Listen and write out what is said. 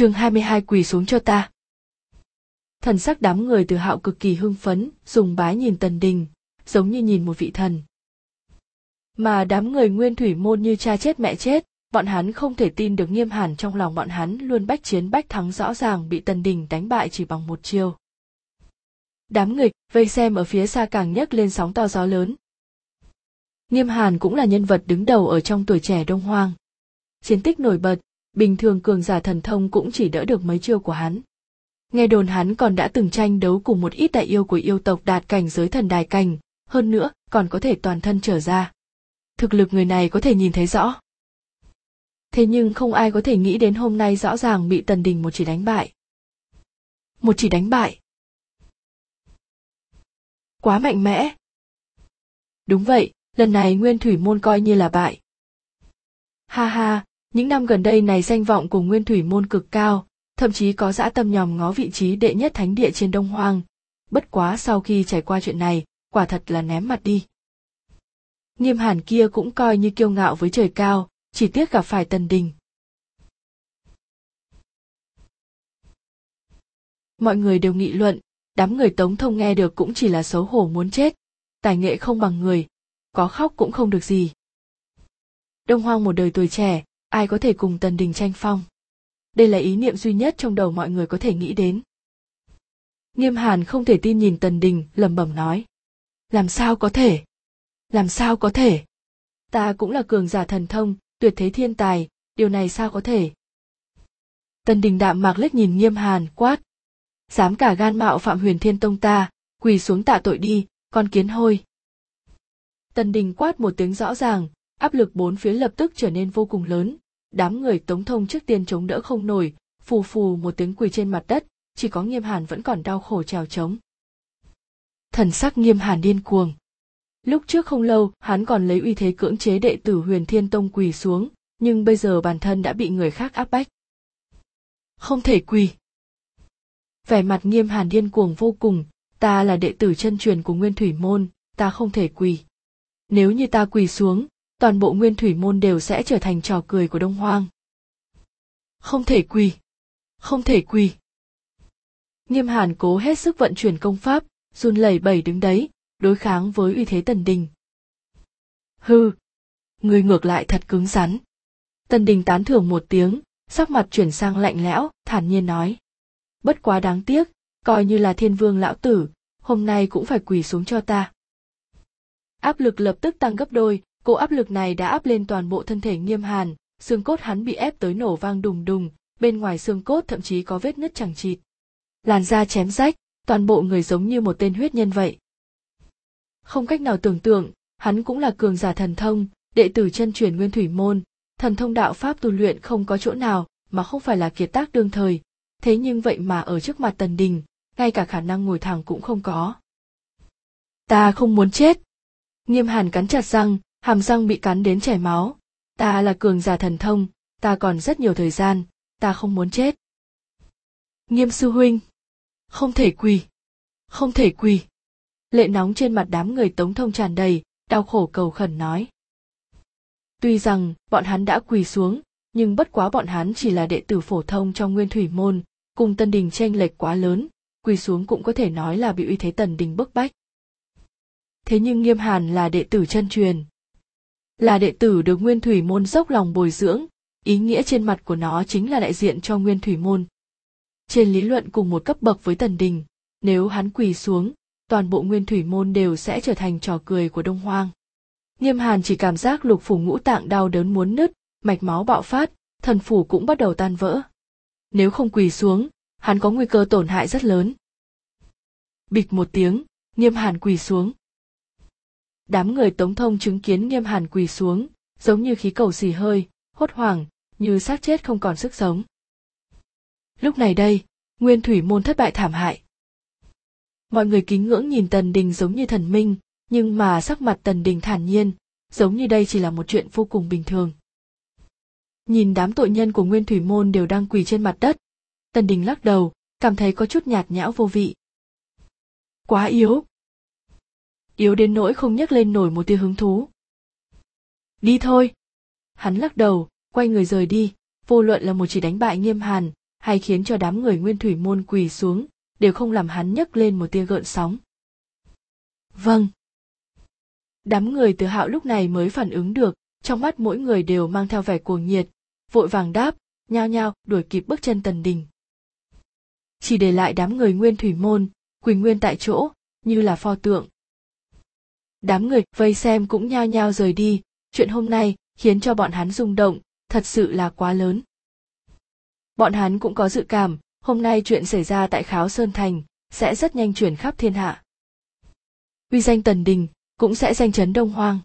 chương 22 quỳ xuống cho ta. Thần sắc đám người từ hạo cực kỳ hưng phấn, dùng bái nhìn tần đình, giống như nhìn một vị thần. Mà đám người nguyên thủy môn như cha chết mẹ chết, bọn hắn không thể tin được nghiêm hàn trong lòng bọn hắn luôn bách chiến bách thắng rõ ràng bị tần đình đánh bại chỉ bằng một chiêu. Đám người vây xem ở phía xa càng nhấc lên sóng to gió lớn. Nghiêm hàn cũng là nhân vật đứng đầu ở trong tuổi trẻ đông hoang. Chiến tích nổi bật, bình thường cường giả thần thông cũng chỉ đỡ được mấy chiêu của hắn. Nghe đồn hắn còn đã từng tranh đấu cùng một ít đại yêu của yêu tộc đạt cảnh giới thần đài cảnh, hơn nữa còn có thể toàn thân trở ra. Thực lực người này có thể nhìn thấy rõ. Thế nhưng không ai có thể nghĩ đến hôm nay rõ ràng bị Tần Đình một chỉ đánh bại. Một chỉ đánh bại. Quá mạnh mẽ. Đúng vậy, lần này Nguyên Thủy Môn coi như là bại. Ha ha, những năm gần đây này danh vọng của Nguyên Thủy Môn cực cao, thậm chí có dã tâm nhòm ngó vị trí đệ nhất thánh địa trên Đông Hoang. Bất quá sau khi trải qua chuyện này, quả thật là ném mặt đi. Nghiêm hàn kia cũng coi như kiêu ngạo với trời cao, chỉ tiếc gặp phải tần đình. Mọi người đều nghị luận, đám người tống thông nghe được cũng chỉ là xấu hổ muốn chết, tài nghệ không bằng người, có khóc cũng không được gì. Đông Hoang một đời tuổi trẻ, ai có thể cùng tần đình tranh phong? Đây là ý niệm duy nhất trong đầu mọi người có thể nghĩ đến. Nghiêm hàn không thể tin nhìn tần đình, lẩm bẩm nói. Làm sao có thể? Làm sao có thể? Ta cũng là cường giả thần thông, tuyệt thế thiên tài, điều này sao có thể? Tần đình đạm mạc lết nhìn nghiêm hàn, quát. Dám cả gan mạo phạm huyền thiên tông ta, quỳ xuống tạ tội đi, con kiến hôi. Tần đình quát một tiếng rõ ràng áp lực bốn phía lập tức trở nên vô cùng lớn. Đám người tống thông trước tiên chống đỡ không nổi, phù phù một tiếng quỳ trên mặt đất, chỉ có nghiêm hàn vẫn còn đau khổ trèo trống. Thần sắc nghiêm hàn điên cuồng. Lúc trước không lâu, hắn còn lấy uy thế cưỡng chế đệ tử huyền thiên tông quỳ xuống, nhưng bây giờ bản thân đã bị người khác áp bách. Không thể quỳ. Vẻ mặt nghiêm hàn điên cuồng vô cùng, ta là đệ tử chân truyền của nguyên thủy môn, ta không thể quỳ. Nếu như ta quỳ xuống toàn bộ nguyên thủy môn đều sẽ trở thành trò cười của đông hoang. Không thể quỳ. Không thể quỳ. Nghiêm hàn cố hết sức vận chuyển công pháp, run lẩy bẩy đứng đấy, đối kháng với uy thế tần đình. Hư người ngược lại thật cứng rắn. Tần đình tán thưởng một tiếng, sắc mặt chuyển sang lạnh lẽo, thản nhiên nói. Bất quá đáng tiếc, coi như là thiên vương lão tử, hôm nay cũng phải quỳ xuống cho ta. Áp lực lập tức tăng gấp đôi Cô áp lực này đã áp lên toàn bộ thân thể nghiêm hàn, xương cốt hắn bị ép tới nổ vang đùng đùng, bên ngoài xương cốt thậm chí có vết nứt chẳng chịt. Làn da chém rách, toàn bộ người giống như một tên huyết nhân vậy. Không cách nào tưởng tượng, hắn cũng là cường giả thần thông, đệ tử chân truyền nguyên thủy môn, thần thông đạo pháp tu luyện không có chỗ nào mà không phải là kiệt tác đương thời, thế nhưng vậy mà ở trước mặt tần đình, ngay cả khả năng ngồi thẳng cũng không có. Ta không muốn chết. Nghiêm hàn cắn chặt răng, hàm răng bị cắn đến chảy máu. Ta là cường giả thần thông, ta còn rất nhiều thời gian, ta không muốn chết. Nghiêm sư huynh. Không thể quỳ. Không thể quỳ. Lệ nóng trên mặt đám người tống thông tràn đầy, đau khổ cầu khẩn nói. Tuy rằng, bọn hắn đã quỳ xuống, nhưng bất quá bọn hắn chỉ là đệ tử phổ thông trong nguyên thủy môn, cùng tân đình tranh lệch quá lớn, quỳ xuống cũng có thể nói là bị uy thế tần đình bức bách. Thế nhưng nghiêm hàn là đệ tử chân truyền là đệ tử được nguyên thủy môn dốc lòng bồi dưỡng. Ý nghĩa trên mặt của nó chính là đại diện cho nguyên thủy môn. Trên lý luận cùng một cấp bậc với tần đình, nếu hắn quỳ xuống, toàn bộ nguyên thủy môn đều sẽ trở thành trò cười của đông hoang. Nghiêm hàn chỉ cảm giác lục phủ ngũ tạng đau đớn muốn nứt, mạch máu bạo phát, thần phủ cũng bắt đầu tan vỡ. Nếu không quỳ xuống, hắn có nguy cơ tổn hại rất lớn. Bịch một tiếng, nghiêm hàn quỳ xuống đám người tống thông chứng kiến nghiêm hàn quỳ xuống, giống như khí cầu xì hơi, hốt hoảng, như xác chết không còn sức sống. Lúc này đây, nguyên thủy môn thất bại thảm hại. Mọi người kính ngưỡng nhìn tần đình giống như thần minh, nhưng mà sắc mặt tần đình thản nhiên, giống như đây chỉ là một chuyện vô cùng bình thường. Nhìn đám tội nhân của nguyên thủy môn đều đang quỳ trên mặt đất, tần đình lắc đầu, cảm thấy có chút nhạt nhẽo vô vị. Quá yếu yếu đến nỗi không nhấc lên nổi một tia hứng thú. Đi thôi. Hắn lắc đầu, quay người rời đi. Vô luận là một chỉ đánh bại nghiêm hàn, hay khiến cho đám người nguyên thủy môn quỳ xuống, đều không làm hắn nhấc lên một tia gợn sóng. Vâng. Đám người từ hạo lúc này mới phản ứng được, trong mắt mỗi người đều mang theo vẻ cuồng nhiệt, vội vàng đáp, nhao nhao, đuổi kịp bước chân tần đình chỉ để lại đám người nguyên thủy môn, quỳ nguyên tại chỗ, như là pho tượng đám người vây xem cũng nhao nhao rời đi. Chuyện hôm nay khiến cho bọn hắn rung động, thật sự là quá lớn. Bọn hắn cũng có dự cảm, hôm nay chuyện xảy ra tại kháo sơn thành sẽ rất nhanh chuyển khắp thiên hạ. Uy danh tần đình cũng sẽ danh chấn đông hoang.